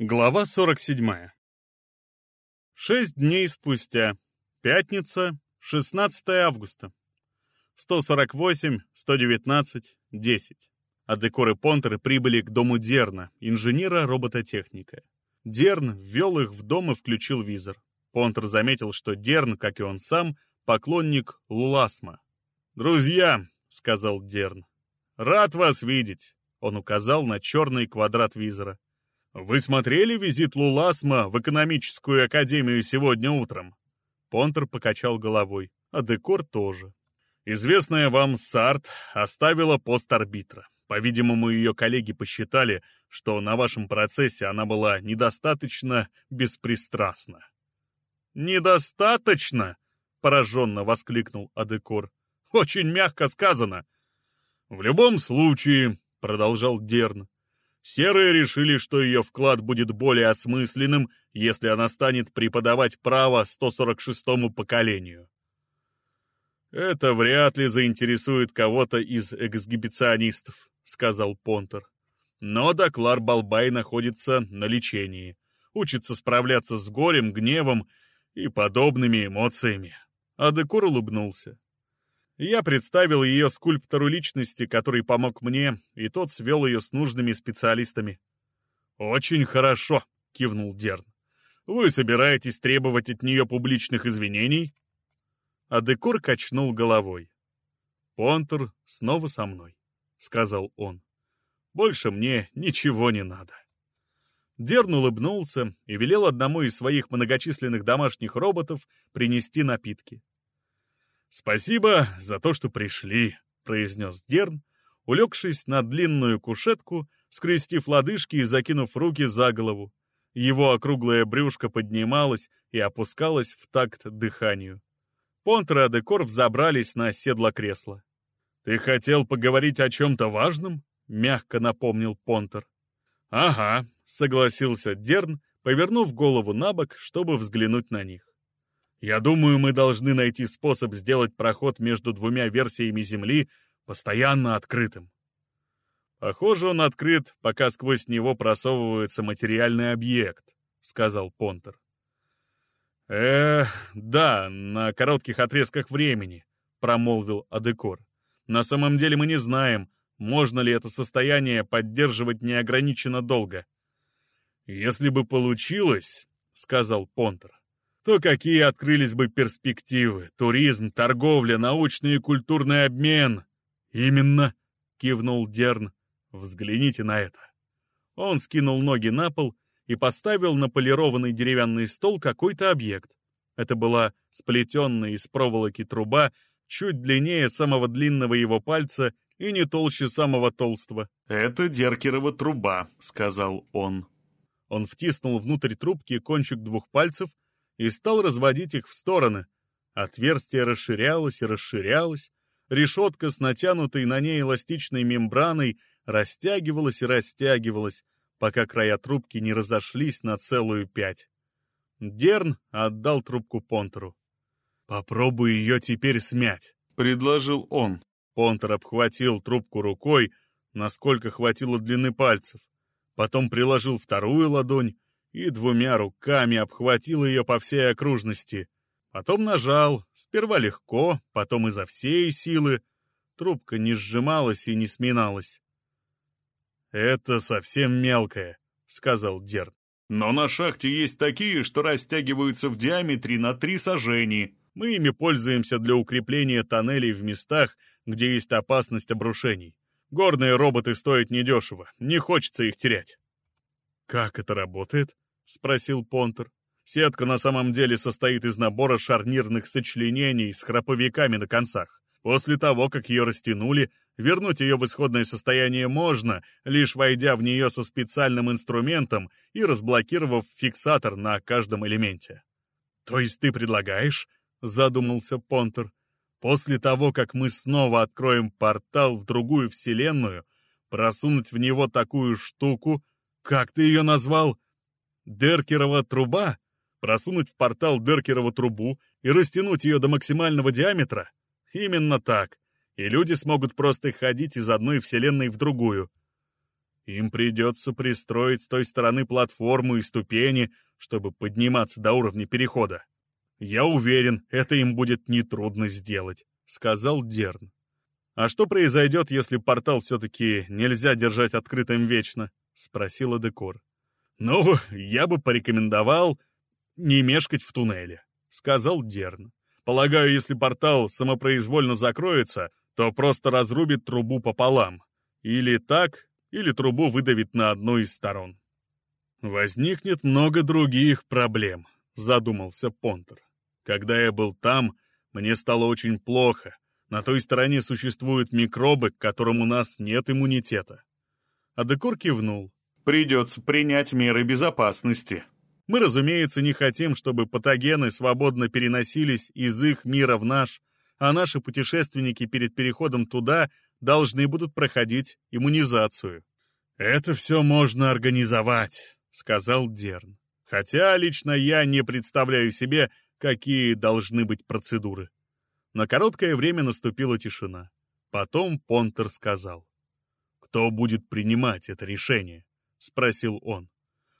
Глава 47. Шесть дней спустя. Пятница, 16 августа. 148, 119, 10. Адекор и Понтер прибыли к дому Дерна, инженера-робототехника. Дерн ввел их в дом и включил визор. Понтер заметил, что Дерн, как и он сам, поклонник Луласма. «Друзья», — сказал Дерн, — «рад вас видеть», — он указал на черный квадрат визора. «Вы смотрели визит Луласма в экономическую академию сегодня утром?» Понтер покачал головой, а Декор тоже. «Известная вам Сарт оставила пост арбитра. По-видимому, ее коллеги посчитали, что на вашем процессе она была недостаточно беспристрастна». «Недостаточно?» — пораженно воскликнул Адекор. «Очень мягко сказано». «В любом случае», — продолжал Дерн, Серые решили, что ее вклад будет более осмысленным, если она станет преподавать право 146-му поколению. «Это вряд ли заинтересует кого-то из эксгибиционистов», — сказал Понтер. «Но Доклар Балбай находится на лечении, учится справляться с горем, гневом и подобными эмоциями». Адекор улыбнулся. Я представил ее скульптору личности, который помог мне, и тот свел ее с нужными специалистами. «Очень хорошо», — кивнул Дерн. «Вы собираетесь требовать от нее публичных извинений?» А Декор качнул головой. «Понтер снова со мной», — сказал он. «Больше мне ничего не надо». Дерн улыбнулся и велел одному из своих многочисленных домашних роботов принести напитки. «Спасибо за то, что пришли», — произнес Дерн, улегшись на длинную кушетку, скрестив лодыжки и закинув руки за голову. Его округлое брюшко поднималось и опускалось в такт дыханию. Понтер и Адекор взобрались на седло кресла. «Ты хотел поговорить о чем-то важном?» — мягко напомнил Понтер. «Ага», — согласился Дерн, повернув голову на бок, чтобы взглянуть на них. Я думаю, мы должны найти способ сделать проход между двумя версиями Земли постоянно открытым. Похоже, он открыт, пока сквозь него просовывается материальный объект, сказал Понтер. Э, да, на коротких отрезках времени, промолвил Адекор. На самом деле мы не знаем, можно ли это состояние поддерживать неограниченно долго. Если бы получилось, сказал Понтер, то какие открылись бы перспективы? Туризм, торговля, научный и культурный обмен. Именно, кивнул Дерн. Взгляните на это. Он скинул ноги на пол и поставил на полированный деревянный стол какой-то объект. Это была сплетенная из проволоки труба, чуть длиннее самого длинного его пальца и не толще самого толстого. «Это Деркерова труба», — сказал он. Он втиснул внутрь трубки кончик двух пальцев и стал разводить их в стороны. Отверстие расширялось и расширялось, решетка с натянутой на ней эластичной мембраной растягивалась и растягивалась, пока края трубки не разошлись на целую пять. Дерн отдал трубку Понтеру. «Попробуй ее теперь смять», — предложил он. Понтер обхватил трубку рукой, насколько хватило длины пальцев. Потом приложил вторую ладонь и двумя руками обхватил ее по всей окружности. Потом нажал, сперва легко, потом изо всей силы. Трубка не сжималась и не сминалась. «Это совсем мелкое», — сказал Дерн. «Но на шахте есть такие, что растягиваются в диаметре на три сажений. Мы ими пользуемся для укрепления тоннелей в местах, где есть опасность обрушений. Горные роботы стоят недешево, не хочется их терять». «Как это работает?» — спросил Понтер. «Сетка на самом деле состоит из набора шарнирных сочленений с храповиками на концах. После того, как ее растянули, вернуть ее в исходное состояние можно, лишь войдя в нее со специальным инструментом и разблокировав фиксатор на каждом элементе». «То есть ты предлагаешь?» — задумался Понтер. «После того, как мы снова откроем портал в другую вселенную, просунуть в него такую штуку, как ты ее назвал?» Деркерова труба, просунуть в портал Деркерова трубу и растянуть ее до максимального диаметра? Именно так. И люди смогут просто ходить из одной вселенной в другую. Им придется пристроить с той стороны платформу и ступени, чтобы подниматься до уровня перехода. Я уверен, это им будет нетрудно сделать», — сказал Дерн. «А что произойдет, если портал все-таки нельзя держать открытым вечно?» — спросила Декор. «Ну, я бы порекомендовал не мешкать в туннеле», — сказал Дерн. «Полагаю, если портал самопроизвольно закроется, то просто разрубит трубу пополам. Или так, или трубу выдавит на одну из сторон». «Возникнет много других проблем», — задумался Понтер. «Когда я был там, мне стало очень плохо. На той стороне существуют микробы, к которым у нас нет иммунитета». Адекор кивнул. «Придется принять меры безопасности. Мы, разумеется, не хотим, чтобы патогены свободно переносились из их мира в наш, а наши путешественники перед переходом туда должны будут проходить иммунизацию». «Это все можно организовать», — сказал Дерн. «Хотя лично я не представляю себе, какие должны быть процедуры». На короткое время наступила тишина. Потом Понтер сказал. «Кто будет принимать это решение?» — спросил он.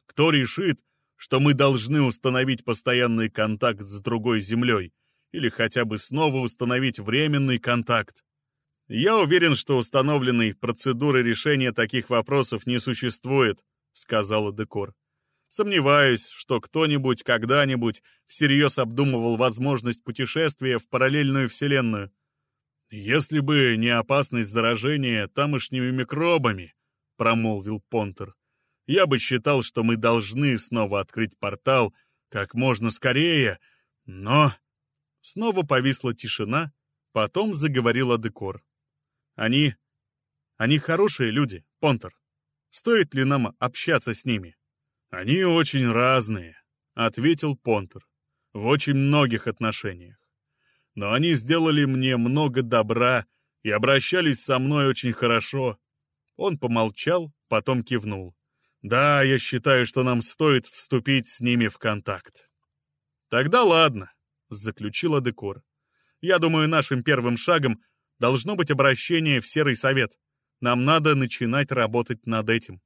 «Кто решит, что мы должны установить постоянный контакт с другой Землей или хотя бы снова установить временный контакт?» «Я уверен, что установленной процедуры решения таких вопросов не существует», — сказала Декор. «Сомневаюсь, что кто-нибудь когда-нибудь всерьез обдумывал возможность путешествия в параллельную вселенную. Если бы не опасность заражения тамошними микробами», — промолвил Понтер, — «я бы считал, что мы должны снова открыть портал как можно скорее, но...» Снова повисла тишина, потом заговорила Декор. Они... они хорошие люди, Понтер. Стоит ли нам общаться с ними? Они очень разные, — ответил Понтер. В очень многих отношениях. Но они сделали мне много добра и обращались со мной очень хорошо. Он помолчал, потом кивнул. Да, я считаю, что нам стоит вступить с ними в контакт. Тогда ладно, — заключила Декор. Я думаю, нашим первым шагом Должно быть обращение в Серый Совет. Нам надо начинать работать над этим.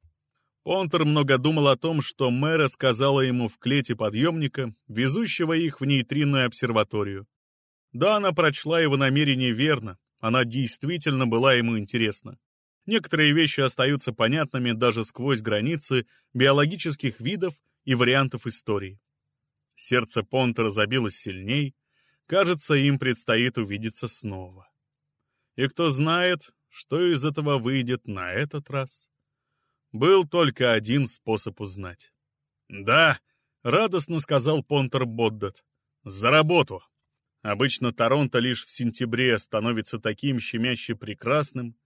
Понтер много думал о том, что мэра сказала ему в клете подъемника, везущего их в нейтринную обсерваторию. Да, она прочла его намерение верно, она действительно была ему интересна. Некоторые вещи остаются понятными даже сквозь границы биологических видов и вариантов истории. Сердце Понтера забилось сильней, кажется, им предстоит увидеться снова. И кто знает, что из этого выйдет на этот раз. Был только один способ узнать. «Да», — радостно сказал Понтер Боддат, — «за работу». Обычно Торонто лишь в сентябре становится таким щемяще прекрасным,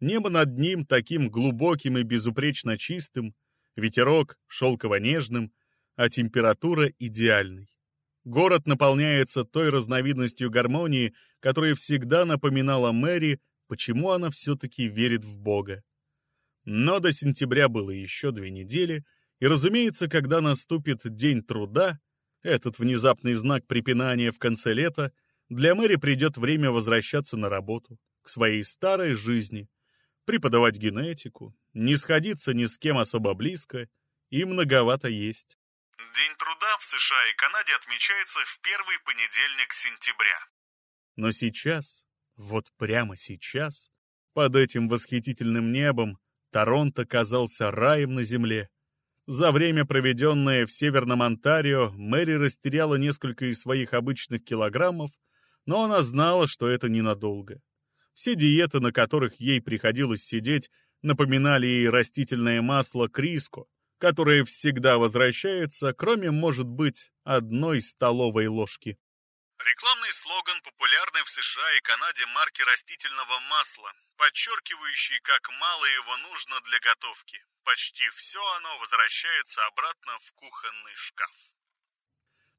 небо над ним таким глубоким и безупречно чистым, ветерок шелково-нежным, а температура идеальной. Город наполняется той разновидностью гармонии, которая всегда напоминала Мэри, почему она все-таки верит в Бога. Но до сентября было еще две недели, и, разумеется, когда наступит день труда, этот внезапный знак препинания в конце лета, для Мэри придет время возвращаться на работу, к своей старой жизни, преподавать генетику, не сходиться ни с кем особо близко, и многовато есть. День труда в США и Канаде отмечается в первый понедельник сентября. Но сейчас, вот прямо сейчас, под этим восхитительным небом, Торонто казался раем на земле. За время, проведенное в Северном Онтарио, Мэри растеряла несколько из своих обычных килограммов, но она знала, что это ненадолго. Все диеты, на которых ей приходилось сидеть, напоминали ей растительное масло Криско, которое всегда возвращается, кроме, может быть, одной столовой ложки. Рекламный слоган популярной в США и Канаде марки растительного масла, подчеркивающий, как мало его нужно для готовки. Почти все оно возвращается обратно в кухонный шкаф.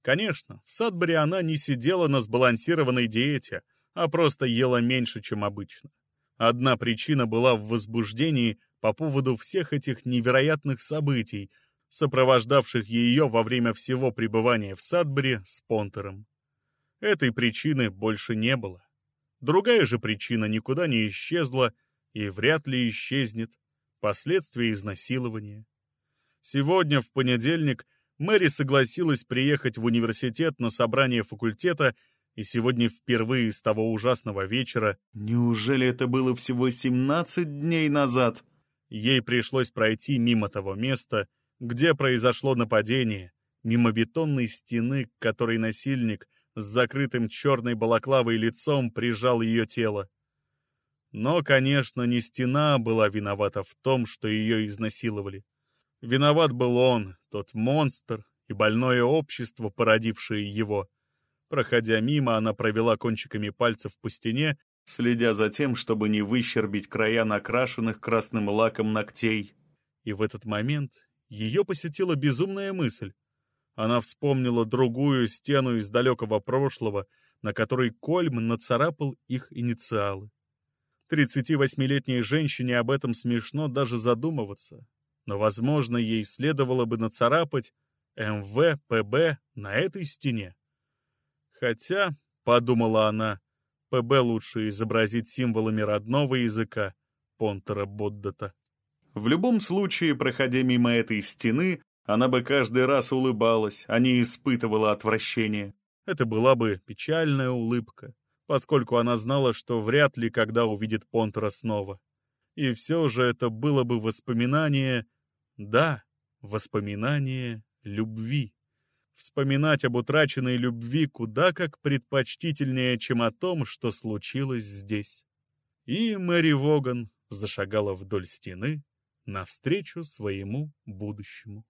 Конечно, в Садбери она не сидела на сбалансированной диете, а просто ела меньше, чем обычно. Одна причина была в возбуждении по поводу всех этих невероятных событий, сопровождавших ее во время всего пребывания в Садбери с Понтером. Этой причины больше не было. Другая же причина никуда не исчезла и вряд ли исчезнет. последствия изнасилования. Сегодня, в понедельник, Мэри согласилась приехать в университет на собрание факультета, и сегодня впервые с того ужасного вечера... Неужели это было всего 17 дней назад? Ей пришлось пройти мимо того места, где произошло нападение, мимо бетонной стены, к которой насильник с закрытым черной балаклавой лицом прижал ее тело. Но, конечно, не стена была виновата в том, что ее изнасиловали. Виноват был он, тот монстр и больное общество, породившее его. Проходя мимо, она провела кончиками пальцев по стене, следя за тем, чтобы не выщербить края накрашенных красным лаком ногтей. И в этот момент ее посетила безумная мысль. Она вспомнила другую стену из далекого прошлого, на которой Кольм нацарапал их инициалы. 38-летней женщине об этом смешно даже задумываться, но, возможно, ей следовало бы нацарапать МВ, ПБ на этой стене. Хотя, — подумала она, — ПБ лучше изобразить символами родного языка Понтера Боддата. В любом случае, проходя мимо этой стены, она бы каждый раз улыбалась, а не испытывала отвращения. Это была бы печальная улыбка, поскольку она знала, что вряд ли когда увидит Понтера снова. И все же это было бы воспоминание... Да, воспоминание любви. Вспоминать об утраченной любви куда как предпочтительнее, чем о том, что случилось здесь. И Мэри Воган зашагала вдоль стены навстречу своему будущему.